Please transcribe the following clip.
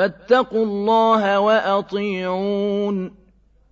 فاتقوا الله وأطيعون